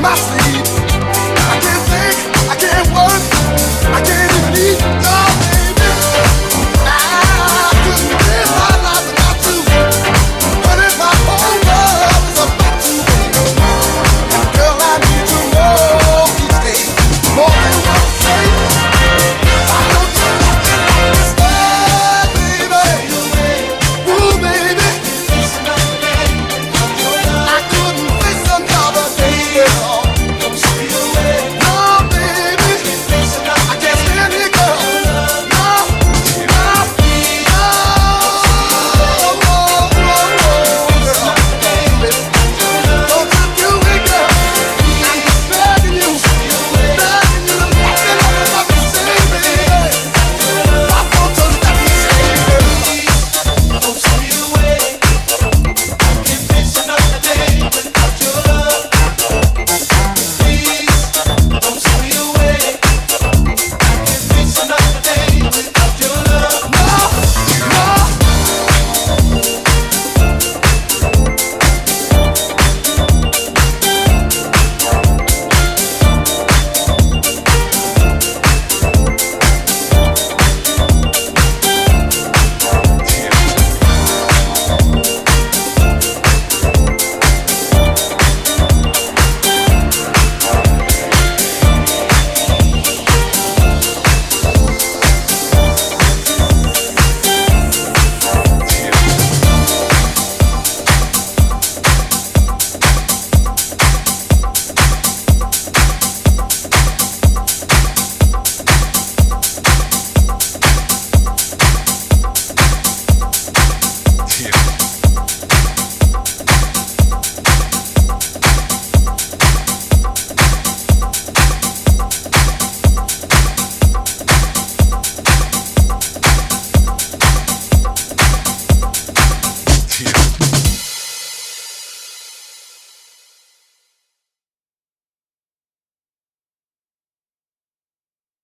massive.